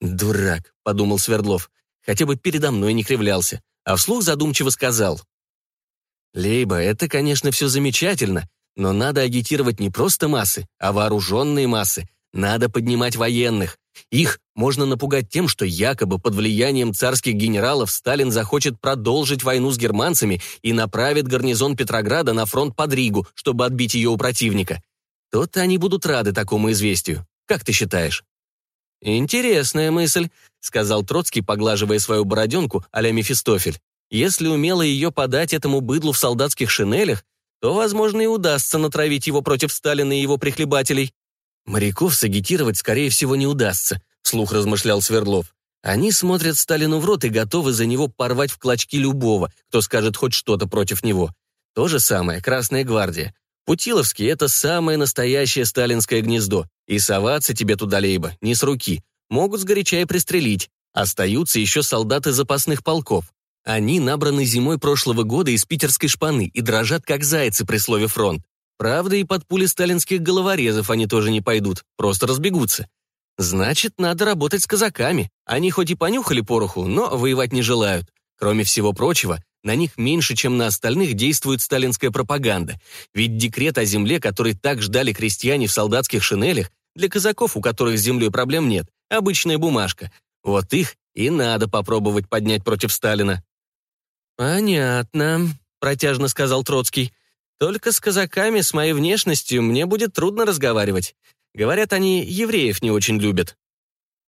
«Дурак», — подумал Свердлов, хотя бы передо мной не кривлялся, а вслух задумчиво сказал. «Лейба, это, конечно, все замечательно, но надо агитировать не просто массы, а вооруженные массы. Надо поднимать военных. Их можно напугать тем, что якобы под влиянием царских генералов Сталин захочет продолжить войну с германцами и направит гарнизон Петрограда на фронт под Ригу, чтобы отбить ее у противника. То-то они будут рады такому известию. Как ты считаешь? «Интересная мысль», — сказал Троцкий, поглаживая свою бороденку а-ля Мефистофель. «Если умело ее подать этому быдлу в солдатских шинелях, то, возможно, и удастся натравить его против Сталина и его прихлебателей». «Моряков сагитировать, скорее всего, не удастся», — вслух размышлял Свердлов. «Они смотрят Сталину в рот и готовы за него порвать в клочки любого, кто скажет хоть что-то против него. То же самое Красная гвардия. Путиловский — это самое настоящее сталинское гнездо, и соваться тебе туда либо не с руки. Могут сгоряча и пристрелить. Остаются еще солдаты запасных полков. Они набраны зимой прошлого года из питерской шпаны и дрожат, как зайцы при слове «фронт». Правда, и под пули сталинских головорезов они тоже не пойдут, просто разбегутся. Значит, надо работать с казаками. Они хоть и понюхали пороху, но воевать не желают. Кроме всего прочего, на них меньше, чем на остальных, действует сталинская пропаганда. Ведь декрет о земле, который так ждали крестьяне в солдатских шинелях, для казаков, у которых с землей проблем нет, обычная бумажка. Вот их и надо попробовать поднять против Сталина. «Понятно», — протяжно сказал Троцкий. «Только с казаками с моей внешностью мне будет трудно разговаривать. Говорят, они евреев не очень любят».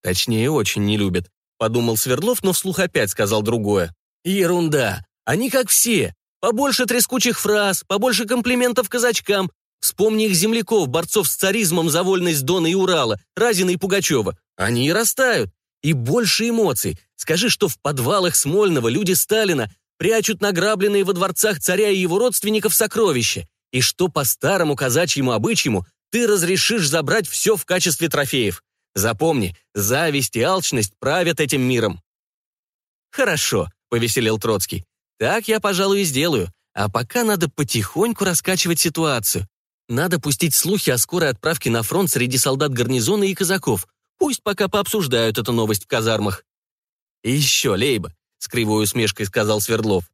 «Точнее, очень не любят», — подумал Свердлов, но вслух опять сказал другое. «Ерунда. Они как все. Побольше трескучих фраз, побольше комплиментов казачкам. Вспомни их земляков, борцов с царизмом за вольность Дона и Урала, Разина и Пугачева. Они и растают. И больше эмоций. Скажи, что в подвалах Смольного люди Сталина прячут награбленные во дворцах царя и его родственников сокровища. И что по старому казачьему обычаю ты разрешишь забрать все в качестве трофеев. Запомни, зависть и алчность правят этим миром. Хорошо, повеселел Троцкий. Так я, пожалуй, и сделаю. А пока надо потихоньку раскачивать ситуацию. Надо пустить слухи о скорой отправке на фронт среди солдат гарнизона и казаков. Пусть пока пообсуждают эту новость в казармах. Еще, Лейба, с кривой усмешкой сказал Свердлов.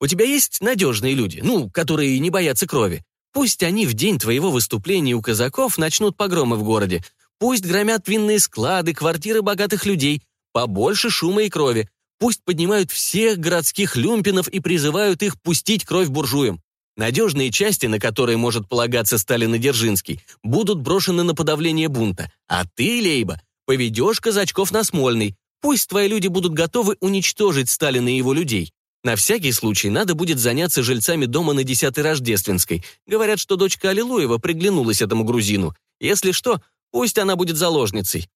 У тебя есть надежные люди, ну, которые не боятся крови. Пусть они в день твоего выступления у казаков начнут погромы в городе. Пусть громят винные склады, квартиры богатых людей. Побольше шума и крови. Пусть поднимают всех городских люмпинов и призывают их пустить кровь буржуям. Надежные части, на которые может полагаться Сталин и Дзержинский, будут брошены на подавление бунта. А ты, Лейба, поведешь казачков на Смольный. Пусть твои люди будут готовы уничтожить Сталина и его людей. На всякий случай надо будет заняться жильцами дома на 10-й Рождественской. Говорят, что дочка Аллилуева приглянулась этому грузину. Если что, пусть она будет заложницей.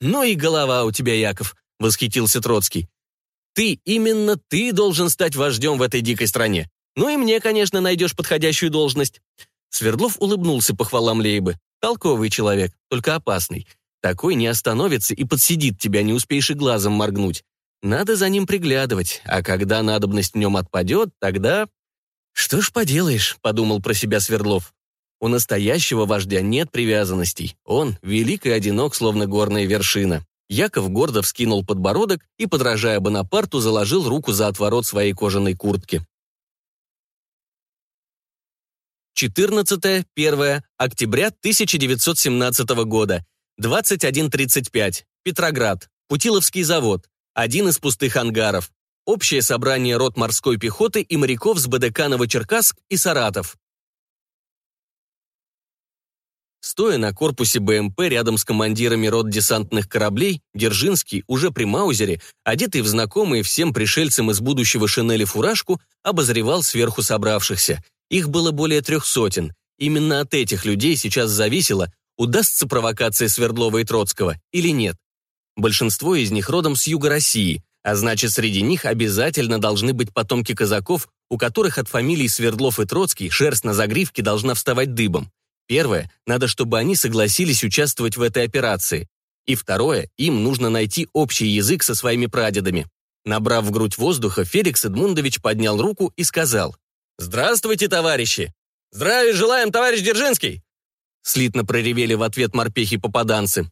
«Ну и голова у тебя, Яков», — восхитился Троцкий. Ты, именно ты должен стать вождем в этой дикой стране. Ну и мне, конечно, найдешь подходящую должность». Свердлов улыбнулся похвалам Лейбы. Толковый человек, только опасный. Такой не остановится и подсидит тебя, не успеешь и глазом моргнуть. Надо за ним приглядывать, а когда надобность в нем отпадет, тогда... «Что ж поделаешь», — подумал про себя Свердлов. У настоящего вождя нет привязанностей. Он велик и одинок, словно горная вершина. Яков гордо вскинул подбородок и, подражая Бонапарту, заложил руку за отворот своей кожаной куртки. 14-1 октября 1917 года, 21.35, Петроград, Путиловский завод, один из пустых ангаров. Общее собрание рот морской пехоты и моряков с БДК Новочеркасск и Саратов. Стоя на корпусе БМП рядом с командирами рот десантных кораблей, Держинский, уже при Маузере, одетый в знакомые всем пришельцам из будущего шинели фуражку, обозревал сверху собравшихся. Их было более трех сотен. Именно от этих людей сейчас зависело, удастся провокация Свердлова и Троцкого или нет. Большинство из них родом с юга России, а значит, среди них обязательно должны быть потомки казаков, у которых от фамилий Свердлов и Троцкий шерсть на загривке должна вставать дыбом. Первое, надо, чтобы они согласились участвовать в этой операции. И второе, им нужно найти общий язык со своими прадедами. Набрав в грудь воздуха, Феликс Эдмундович поднял руку и сказал «Здравствуйте, товарищи! Здравия желаем, товарищ Дзержинский!» Слитно проревели в ответ морпехи-попаданцы.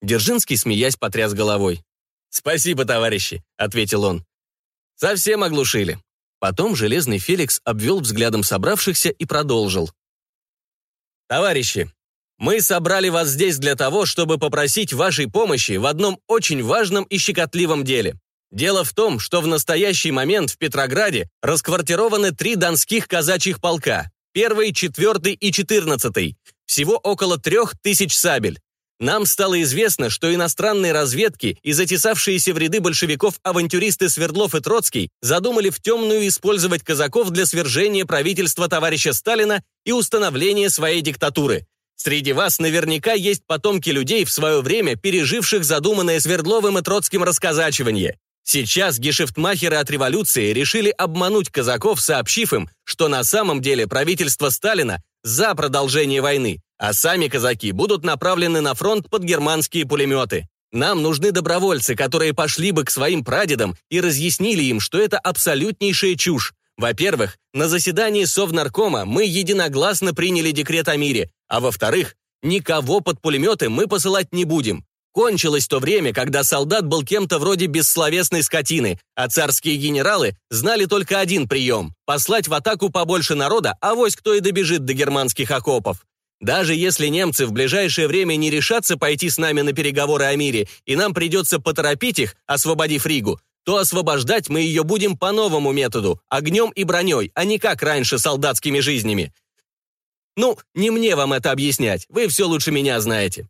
Держинский, смеясь, потряс головой. «Спасибо, товарищи», — ответил он. «Совсем оглушили». Потом Железный Феликс обвел взглядом собравшихся и продолжил. «Товарищи, мы собрали вас здесь для того, чтобы попросить вашей помощи в одном очень важном и щекотливом деле. Дело в том, что в настоящий момент в Петрограде расквартированы три донских казачьих полка, первый, четвертый и четырнадцатый, всего около трех тысяч сабель. Нам стало известно, что иностранные разведки и затесавшиеся в ряды большевиков авантюристы Свердлов и Троцкий задумали в темную использовать казаков для свержения правительства товарища Сталина и установления своей диктатуры. Среди вас наверняка есть потомки людей, в свое время переживших задуманное Свердловым и Троцким расказачивание. Сейчас гешефтмахеры от революции решили обмануть казаков, сообщив им, что на самом деле правительство Сталина за продолжение войны, а сами казаки будут направлены на фронт под германские пулеметы. Нам нужны добровольцы, которые пошли бы к своим прадедам и разъяснили им, что это абсолютнейшая чушь. Во-первых, на заседании Совнаркома мы единогласно приняли декрет о мире, а во-вторых, никого под пулеметы мы посылать не будем. Кончилось то время, когда солдат был кем-то вроде бессловесной скотины, а царские генералы знали только один прием – послать в атаку побольше народа, а вось кто и добежит до германских окопов. Даже если немцы в ближайшее время не решатся пойти с нами на переговоры о мире, и нам придется поторопить их, освободив Ригу, то освобождать мы ее будем по новому методу – огнем и броней, а не как раньше солдатскими жизнями. Ну, не мне вам это объяснять, вы все лучше меня знаете.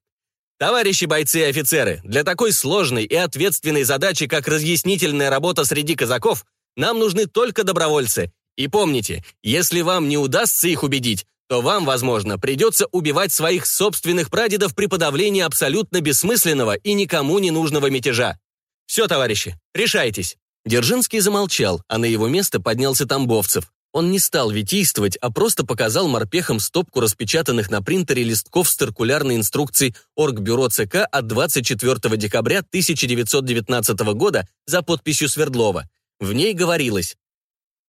Товарищи бойцы и офицеры, для такой сложной и ответственной задачи, как разъяснительная работа среди казаков, нам нужны только добровольцы. И помните, если вам не удастся их убедить, то вам, возможно, придется убивать своих собственных прадедов при подавлении абсолютно бессмысленного и никому не нужного мятежа. Все, товарищи, решайтесь. Держинский замолчал, а на его место поднялся Тамбовцев. Он не стал витийствовать, а просто показал морпехам стопку распечатанных на принтере листков с циркулярной инструкцией Оргбюро ЦК от 24 декабря 1919 года за подписью Свердлова. В ней говорилось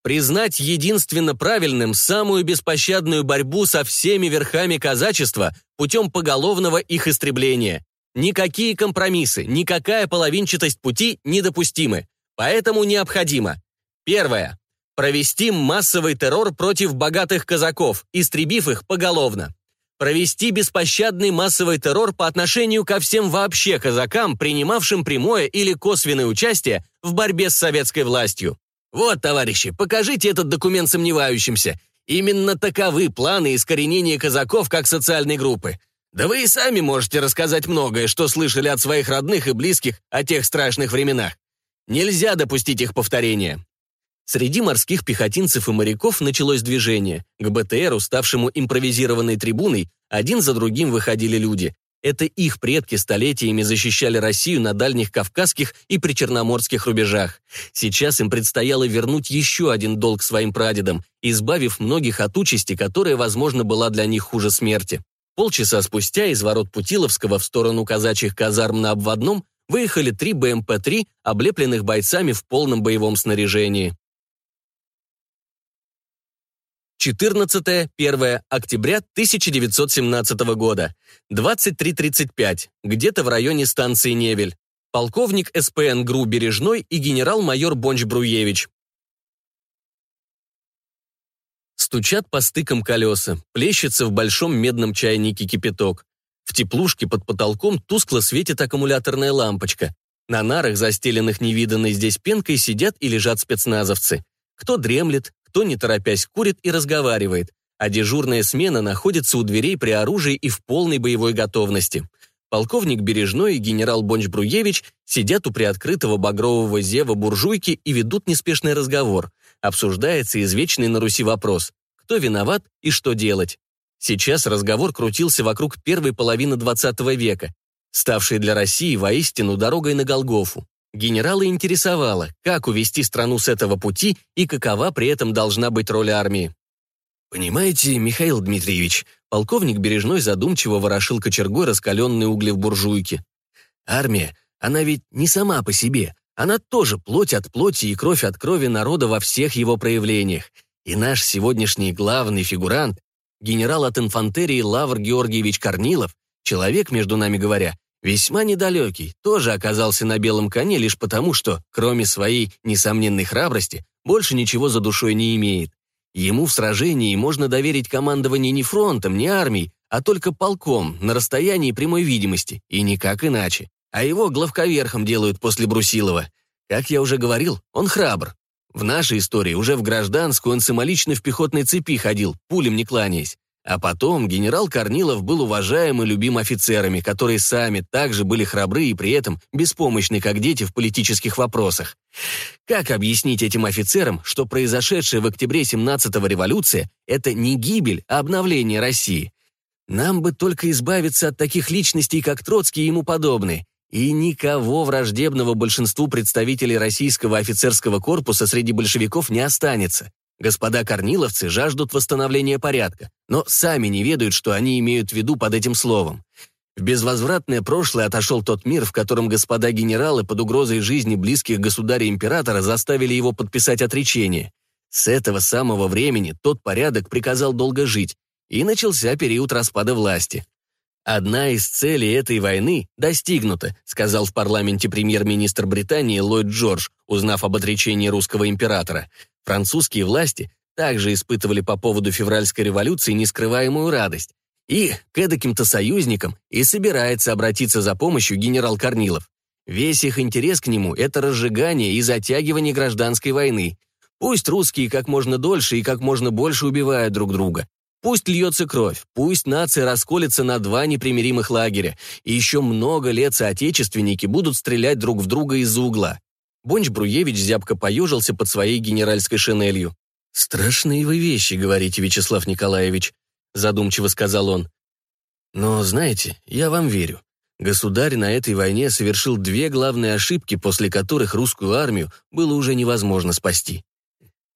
признать единственно правильным самую беспощадную борьбу со всеми верхами казачества путем поголовного их истребления. Никакие компромиссы, никакая половинчатость пути недопустимы. Поэтому необходимо. Первое Провести массовый террор против богатых казаков, истребив их поголовно. Провести беспощадный массовый террор по отношению ко всем вообще казакам, принимавшим прямое или косвенное участие в борьбе с советской властью. Вот, товарищи, покажите этот документ сомневающимся. Именно таковы планы искоренения казаков как социальной группы. Да вы и сами можете рассказать многое, что слышали от своих родных и близких о тех страшных временах. Нельзя допустить их повторения. Среди морских пехотинцев и моряков началось движение. К БТРу, ставшему импровизированной трибуной, один за другим выходили люди. Это их предки столетиями защищали Россию на дальних Кавказских и причерноморских рубежах. Сейчас им предстояло вернуть еще один долг своим прадедам, избавив многих от участи, которая, возможно, была для них хуже смерти. Полчаса спустя из ворот Путиловского в сторону казачьих казарм на обводном выехали три БМП-3, облепленных бойцами в полном боевом снаряжении. 14-1 октября 1917 года, 23.35, где-то в районе станции Невель. Полковник СПН ГРУ Бережной и генерал-майор Бонч-Бруевич. Стучат по стыкам колеса, плещется в большом медном чайнике кипяток. В теплушке под потолком тускло светит аккумуляторная лампочка. На нарах, застеленных невиданной здесь пенкой, сидят и лежат спецназовцы. Кто дремлет, кто, не торопясь, курит и разговаривает, а дежурная смена находится у дверей при оружии и в полной боевой готовности. Полковник Бережной и генерал Бонч-Бруевич сидят у приоткрытого багрового зева буржуйки и ведут неспешный разговор. Обсуждается извечный на Руси вопрос – кто виноват и что делать? Сейчас разговор крутился вокруг первой половины XX века, ставшей для России воистину дорогой на Голгофу. Генерала интересовало, как увести страну с этого пути и какова при этом должна быть роль армии. «Понимаете, Михаил Дмитриевич», полковник Бережной задумчиво ворошил кочергой раскаленные угли в буржуйке. «Армия, она ведь не сама по себе. Она тоже плоть от плоти и кровь от крови народа во всех его проявлениях. И наш сегодняшний главный фигурант, генерал от инфантерии Лавр Георгиевич Корнилов, человек, между нами говоря, весьма недалекий, тоже оказался на белом коне лишь потому, что, кроме своей несомненной храбрости, больше ничего за душой не имеет. Ему в сражении можно доверить командование не фронтом, не армией, а только полком на расстоянии прямой видимости, и никак иначе. А его главковерхом делают после Брусилова. Как я уже говорил, он храбр. В нашей истории уже в гражданскую он самолично в пехотной цепи ходил, пулем не кланяясь. А потом генерал Корнилов был уважаем и любим офицерами, которые сами также были храбры и при этом беспомощны, как дети в политических вопросах. Как объяснить этим офицерам, что произошедшая в октябре 17-го революция – это не гибель, а обновление России? Нам бы только избавиться от таких личностей, как Троцкий и ему подобные, и никого враждебного большинству представителей российского офицерского корпуса среди большевиков не останется. Господа корниловцы жаждут восстановления порядка, но сами не ведают, что они имеют в виду под этим словом. В безвозвратное прошлое отошел тот мир, в котором господа генералы под угрозой жизни близких государя-императора заставили его подписать отречение. С этого самого времени тот порядок приказал долго жить, и начался период распада власти. «Одна из целей этой войны достигнута», сказал в парламенте премьер-министр Британии Ллойд Джордж, узнав об отречении русского императора. Французские власти также испытывали по поводу февральской революции нескрываемую радость. И к эдаким-то союзникам и собирается обратиться за помощью генерал Корнилов. Весь их интерес к нему – это разжигание и затягивание гражданской войны. Пусть русские как можно дольше и как можно больше убивают друг друга. Пусть льется кровь, пусть нация расколется на два непримиримых лагеря, и еще много лет соотечественники будут стрелять друг в друга из-за угла. Бонч Бруевич зябко поежился под своей генеральской шинелью. «Страшные вы вещи, говорите, Вячеслав Николаевич», задумчиво сказал он. «Но, знаете, я вам верю. Государь на этой войне совершил две главные ошибки, после которых русскую армию было уже невозможно спасти.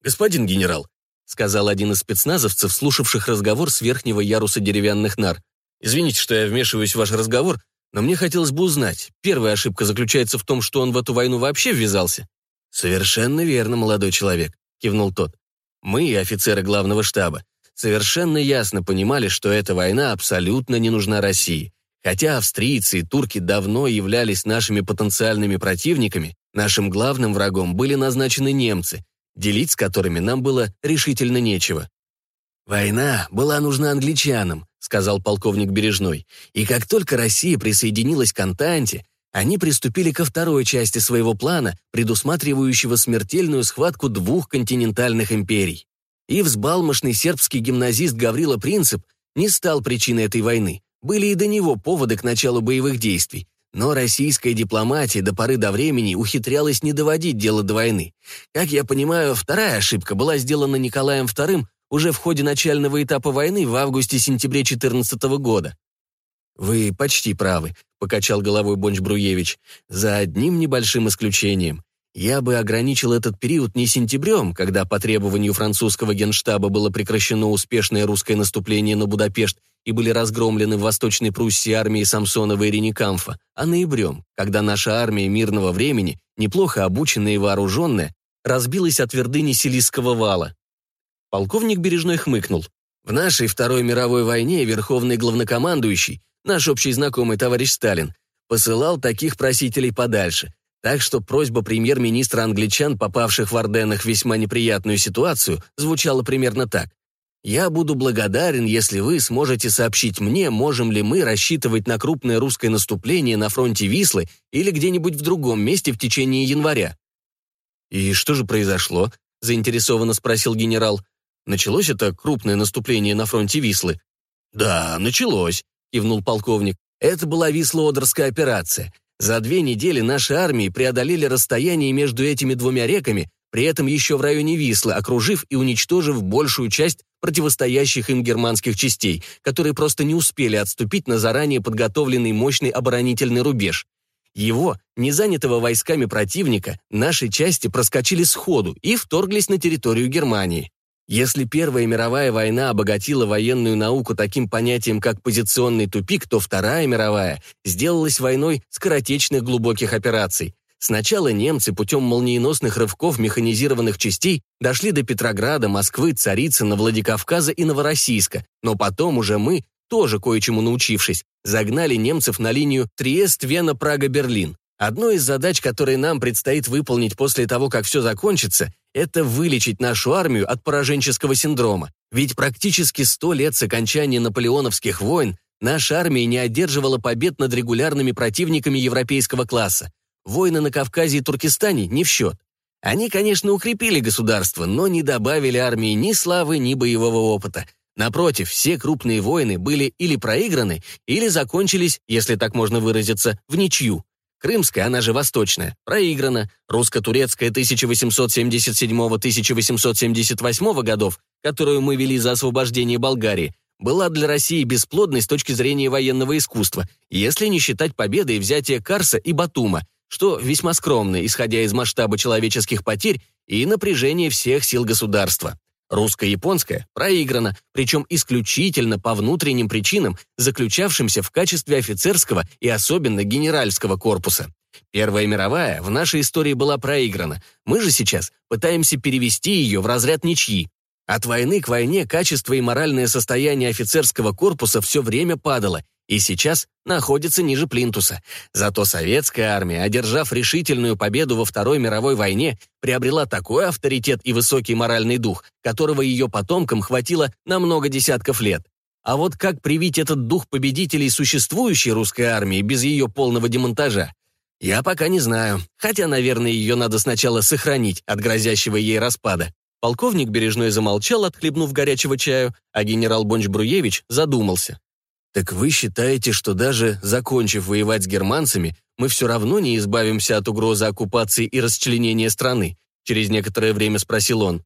Господин генерал, сказал один из спецназовцев, слушавших разговор с верхнего яруса деревянных нар. «Извините, что я вмешиваюсь в ваш разговор, но мне хотелось бы узнать, первая ошибка заключается в том, что он в эту войну вообще ввязался?» «Совершенно верно, молодой человек», — кивнул тот. «Мы, офицеры главного штаба, совершенно ясно понимали, что эта война абсолютно не нужна России. Хотя австрийцы и турки давно являлись нашими потенциальными противниками, нашим главным врагом были назначены немцы, делить с которыми нам было решительно нечего. «Война была нужна англичанам», — сказал полковник Бережной, «и как только Россия присоединилась к Антанте, они приступили ко второй части своего плана, предусматривающего смертельную схватку двух континентальных империй. И взбалмошный сербский гимназист Гаврила Принцип не стал причиной этой войны. Были и до него поводы к началу боевых действий, но российская дипломатия до поры до времени ухитрялась не доводить дело до войны. Как я понимаю, вторая ошибка была сделана Николаем II уже в ходе начального этапа войны в августе-сентябре 14 года. «Вы почти правы», — покачал головой Бонч Бруевич, «за одним небольшим исключением. Я бы ограничил этот период не сентябрем, когда по требованию французского генштаба было прекращено успешное русское наступление на Будапешт и были разгромлены в Восточной Пруссии армии Самсонова и Ренненкампфа, а ноябрем, когда наша армия мирного времени, неплохо обученная и вооруженная, разбилась от твердыни Силийского вала. Полковник Бережной хмыкнул. В нашей Второй мировой войне верховный главнокомандующий, наш общий знакомый товарищ Сталин, посылал таких просителей подальше, так что просьба премьер-министра англичан, попавших в Орденах в весьма неприятную ситуацию, звучала примерно так. «Я буду благодарен, если вы сможете сообщить мне, можем ли мы рассчитывать на крупное русское наступление на фронте Вислы или где-нибудь в другом месте в течение января». «И что же произошло?» – заинтересованно спросил генерал. «Началось это крупное наступление на фронте Вислы?» «Да, началось», – кивнул полковник. «Это была Висло-Одерская операция. За две недели наши армии преодолели расстояние между этими двумя реками, при этом еще в районе Вислы, окружив и уничтожив большую часть противостоящих им германских частей, которые просто не успели отступить на заранее подготовленный мощный оборонительный рубеж. Его, не занятого войсками противника, наши части проскочили сходу и вторглись на территорию Германии. Если Первая мировая война обогатила военную науку таким понятием, как позиционный тупик, то Вторая мировая сделалась войной скоротечных глубоких операций. Сначала немцы путем молниеносных рывков механизированных частей дошли до Петрограда, Москвы, Царицына, Владикавказа и Новороссийска, но потом уже мы тоже кое-чему научившись, загнали немцев на линию Триест-Вена-Прага-Берлин. Одной из задач, которые нам предстоит выполнить после того, как все закончится, это вылечить нашу армию от пораженческого синдрома. Ведь практически сто лет с окончания наполеоновских войн наша армия не одерживала побед над регулярными противниками европейского класса. Войны на Кавказе и Туркестане не в счет. Они, конечно, укрепили государство, но не добавили армии ни славы, ни боевого опыта. Напротив, все крупные войны были или проиграны, или закончились, если так можно выразиться, в ничью. Крымская, она же Восточная, проиграна. Русско-турецкая 1877-1878 годов, которую мы вели за освобождение Болгарии, была для России бесплодной с точки зрения военного искусства, если не считать победы и взятия Карса и Батума, что весьма скромно, исходя из масштаба человеческих потерь и напряжения всех сил государства. Русско-японская проиграна, причем исключительно по внутренним причинам, заключавшимся в качестве офицерского и особенно генеральского корпуса. Первая мировая в нашей истории была проиграна. Мы же сейчас пытаемся перевести ее в разряд ничьи. От войны к войне качество и моральное состояние офицерского корпуса все время падало, и сейчас находится ниже плинтуса. Зато советская армия, одержав решительную победу во Второй мировой войне, приобрела такой авторитет и высокий моральный дух, которого ее потомкам хватило на много десятков лет. А вот как привить этот дух победителей существующей русской армии без ее полного демонтажа? Я пока не знаю, хотя, наверное, ее надо сначала сохранить от грозящего ей распада. Полковник Бережной замолчал, отхлебнув горячего чаю, а генерал Бонч-Бруевич задумался. Так вы считаете, что даже закончив воевать с германцами, мы все равно не избавимся от угрозы оккупации и расчленения страны? Через некоторое время спросил он.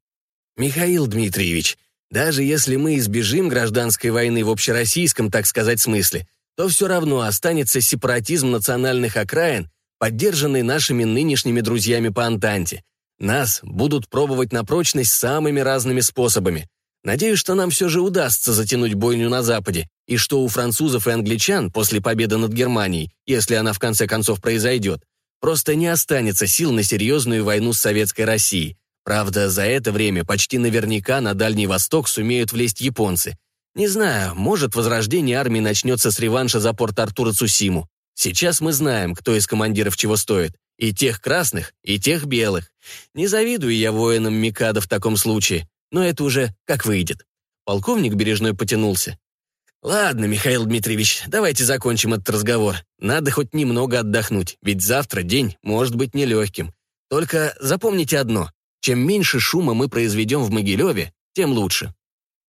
Михаил Дмитриевич, даже если мы избежим гражданской войны в общероссийском, так сказать, смысле, то все равно останется сепаратизм национальных окраин, поддержанный нашими нынешними друзьями по Антанте. Нас будут пробовать на прочность самыми разными способами. Надеюсь, что нам все же удастся затянуть бойню на Западе, и что у французов и англичан после победы над Германией, если она в конце концов произойдет, просто не останется сил на серьезную войну с Советской Россией. Правда, за это время почти наверняка на Дальний Восток сумеют влезть японцы. Не знаю, может, возрождение армии начнется с реванша за порт Артура Цусиму. Сейчас мы знаем, кто из командиров чего стоит. И тех красных, и тех белых. Не завидую я воинам Микадо в таком случае но это уже как выйдет. Полковник Бережной потянулся. «Ладно, Михаил Дмитриевич, давайте закончим этот разговор. Надо хоть немного отдохнуть, ведь завтра день может быть нелегким. Только запомните одно. Чем меньше шума мы произведем в Могилеве, тем лучше».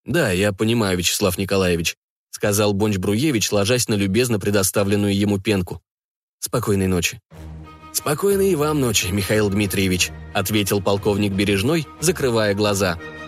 «Да, я понимаю, Вячеслав Николаевич», сказал Бонч-Бруевич, ложась на любезно предоставленную ему пенку. «Спокойной ночи». «Спокойной и вам ночи, Михаил Дмитриевич», ответил полковник Бережной, закрывая глаза. «Спокойной